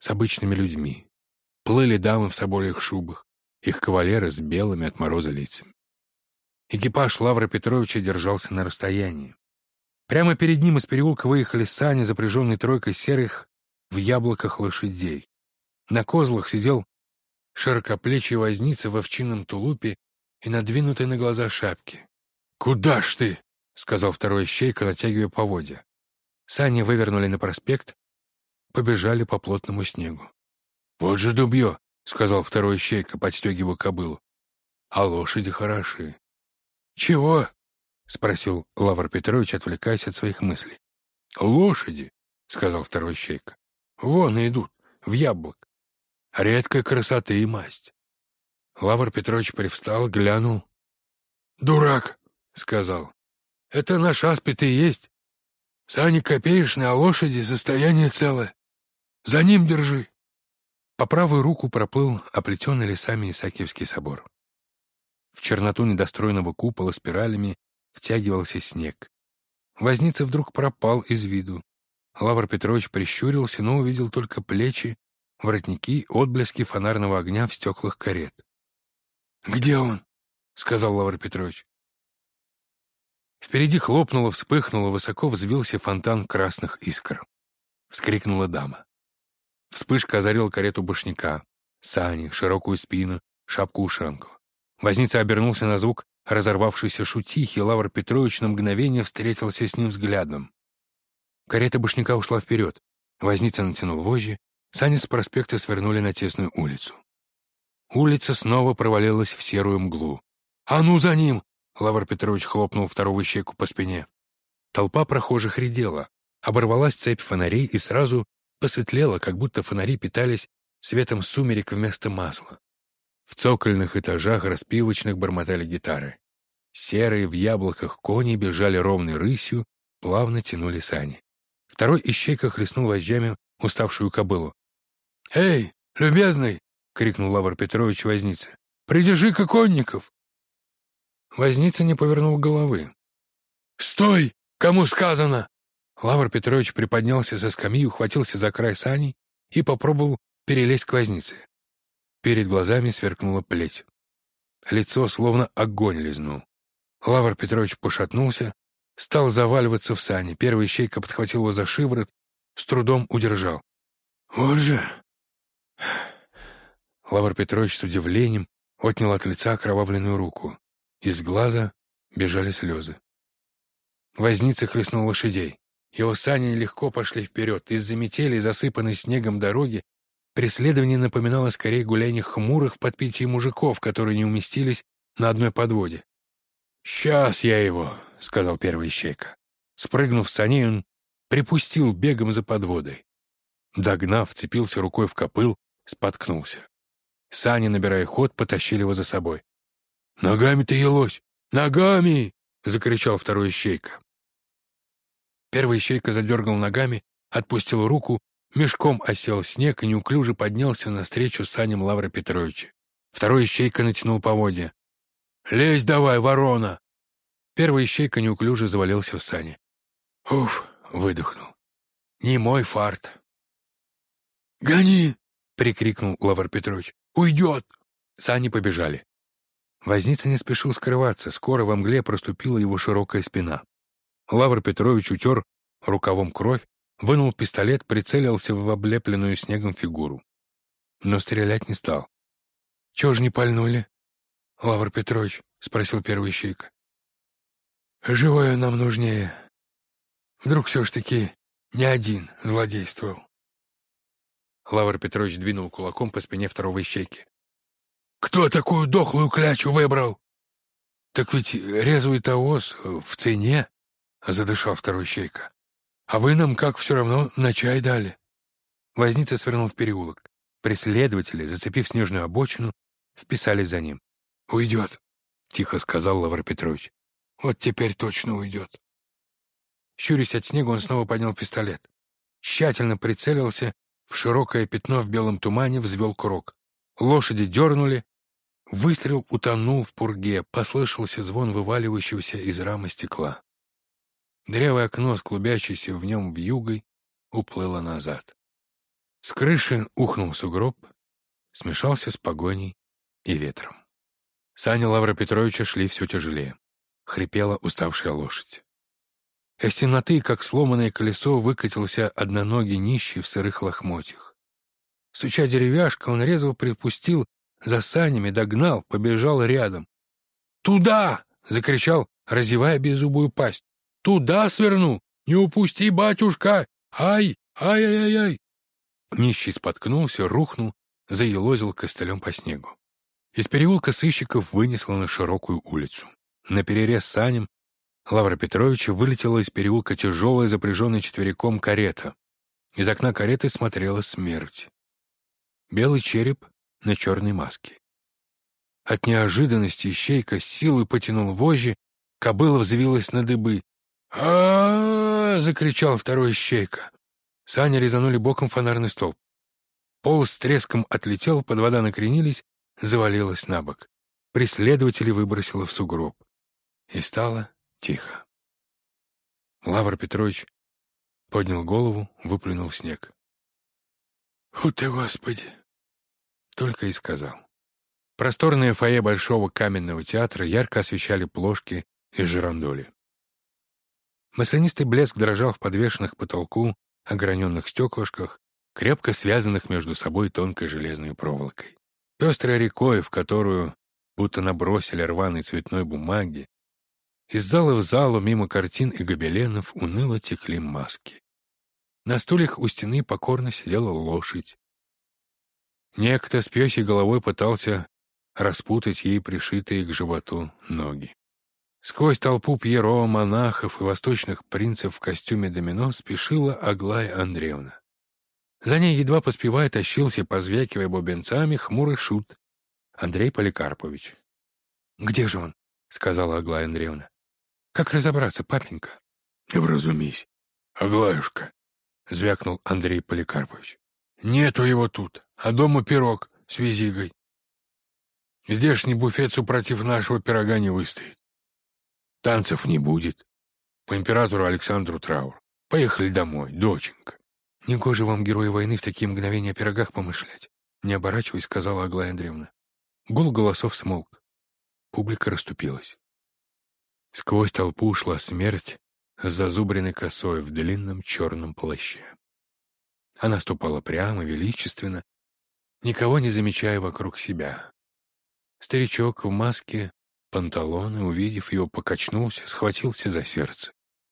с обычными людьми. Плыли дамы в собольих шубах, их кавалеры с белыми от мороза лицами. Экипаж Лавра Петровича держался на расстоянии. Прямо перед ним из переулка выехали сани, запряженные тройкой серых в яблоках лошадей. На козлах сидел широкоплечий возница в овчинном тулупе и надвинутой на глаза шапке. «Куда ж ты?» — сказал второй щейка, натягивая поводья. Сани вывернули на проспект, побежали по плотному снегу. «Вот же дубье!» — сказал второй щейка, подстегивая кобылу. «А лошади хороши». «Чего?» — спросил Лавр Петрович, отвлекаясь от своих мыслей. «Лошади», — сказал второй щейка. «Вон идут, в яблок. Редкая красота и масть». Лавр Петрович привстал, глянул. «Дурак», — сказал. «Это наш аспид и есть. Сани копеечные, а лошади состояние целое. За ним держи». По правую руку проплыл оплетенный лесами Исаакиевский собор. В черноту недостроенного купола спиралями втягивался снег. Возница вдруг пропал из виду. Лавр Петрович прищурился, но увидел только плечи, воротники, отблески фонарного огня в стеклах карет. «Где он?» — сказал Лавр Петрович. Впереди хлопнуло, вспыхнуло, высоко взвился фонтан красных искр. Вскрикнула дама. Вспышка озарила карету башняка, сани, широкую спину, шапку-ушанку. Возница обернулся на звук разорвавшейся шутихи, Лавр Петрович на мгновение встретился с ним взглядом. Карета башняка ушла вперед. Возница натянул вожжи, сани с проспекта свернули на тесную улицу. Улица снова провалилась в серую мглу. «А ну за ним!» — Лавр Петрович хлопнул второго щеку по спине. Толпа прохожих редела. Оборвалась цепь фонарей и сразу посветлела, как будто фонари питались светом сумерек вместо масла. В цокольных этажах распивочных бормотали гитары. Серые в яблоках кони бежали ровной рысью, плавно тянули сани. Второй ищейка хлестнул вожжами уставшую кобылу. «Эй, любезный!» — крикнул Лавр Петрович вознице. «Придержи-ка конников!» Возница не повернул головы. «Стой! Кому сказано?» Лавр Петрович приподнялся со скамьи, ухватился за край саней и попробовал перелезть к вознице. Перед глазами сверкнула плеть. Лицо словно огонь лизнул. Лавр Петрович пошатнулся, стал заваливаться в сани. Первый щейка подхватил его за шиворот, с трудом удержал. «Вот же!» Лавр Петрович с удивлением отнял от лица окровавленную руку. Из глаза бежали слезы. Возница хлестнул лошадей. Его сани легко пошли вперед. Из-за метели, засыпанной снегом дороги, преследование напоминало скорее гуляние хмурых в подпитии мужиков, которые не уместились на одной подводе. «Сейчас я его», — сказал первый ищейка. Спрыгнув с саней, он припустил бегом за подводой. Догнав, цепился рукой в копыл, споткнулся. Сани, набирая ход, потащили его за собой. «Ногами ты елось! Ногами!» — закричал второй ищейка. Первый ищейка задергал ногами, отпустил руку, мешком осел снег и неуклюже поднялся навстречу Саням Лавра Петровича. Второй ищейка натянул поводья. «Лезь давай, ворона!» Первый ищейка неуклюже завалился в сани. «Уф!» — выдохнул. «Не мой фарт!» «Гони!» — прикрикнул Лавр Петрович. «Уйдет!» Сани побежали. Возница не спешил скрываться, скоро во мгле проступила его широкая спина. Лавр Петрович утер рукавом кровь, вынул пистолет, прицелился в облепленную снегом фигуру. Но стрелять не стал. — Чего ж не пальнули? — Лавр Петрович, — спросил первый щейка. — Живое нам нужнее. Вдруг все ж таки не один злодействовал. Лавр Петрович двинул кулаком по спине второго ищейки. «Кто такую дохлую клячу выбрал?» «Так ведь резвый-то в цене», — задышал второй щейка. «А вы нам как все равно на чай дали». Возница свернул в переулок. Преследователи, зацепив снежную обочину, вписались за ним. «Уйдет», — тихо сказал Лавр Петрович. «Вот теперь точно уйдет». Щурясь от снега, он снова поднял пистолет. Тщательно прицелился, в широкое пятно в белом тумане взвел курок. Лошади дернули, выстрел утонул в пурге, послышался звон вываливающегося из рамы стекла. Древое окно с клубящейся в нем вьюгой уплыло назад. С крыши ухнул сугроб, смешался с погоней и ветром. Сани Лавра Петровича шли все тяжелее. Хрипела уставшая лошадь. Из темноты, как сломанное колесо, выкатился одноногий нищий в сырых лохмотьях. Стуча деревяшка, он резво припустил за санями, догнал, побежал рядом. «Туда!» — закричал, разевая беззубую пасть. «Туда сверну! Не упусти, батюшка! Ай! Ай-ай-ай!» Нищий споткнулся, рухнул, заелозил костылем по снегу. Из переулка сыщиков вынесло на широкую улицу. На перерез саням Лавра Петровича вылетела из переулка тяжелая, запряженная четвериком карета. Из окна кареты смотрела смерть. Белый череп на черной маске. От неожиданности ищейка с силой потянул вожжи, кобыла взвилась на дыбы. А, закричал второй ищейка. Саня резанули боком фонарный столб. Пол с треском отлетел, под вода накренились, завалилась на бок. Преследователей выбросило в сугроб. И стало тихо. Лавр Петрович поднял голову, выплюнул снег. «У ты, Господи!» Только и сказал. Просторное фойе Большого каменного театра ярко освещали плошки и жирандоли. Маслянистый блеск дрожал в подвешенных потолку ограненных стеклышках, крепко связанных между собой тонкой железной проволокой. Пестрой рекой, в которую будто набросили рваной цветной бумаги, из зала в залу мимо картин и гобеленов уныло текли маски. На стульях у стены покорно сидела лошадь. Некто с пёсей головой пытался распутать ей пришитые к животу ноги. Сквозь толпу пьеро, монахов и восточных принцев в костюме домино спешила Аглая Андреевна. За ней едва поспевая тащился, позвякивая бубенцами, хмурый шут Андрей Поликарпович. «Где же он?» — сказала Аглая Андреевна. «Как разобраться, папенька?» «Вразумись, Аглаюшка», — звякнул Андрей Поликарпович. «Нету его тут, а дома пирог с визигой. Здешний буфет супротив нашего пирога не выстоит. Танцев не будет. По императору Александру траур. Поехали домой, доченька. Негоже вам, герои войны, в такие мгновения о пирогах помышлять. Не оборачиваясь, сказала Аглая Андреевна. Гул голосов смолк. Публика расступилась. Сквозь толпу шла смерть с зазубренной косой в длинном черном плаще. Она ступала прямо, величественно, никого не замечая вокруг себя. Старичок в маске панталоны, увидев его, покачнулся, схватился за сердце.